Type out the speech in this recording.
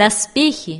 доспехи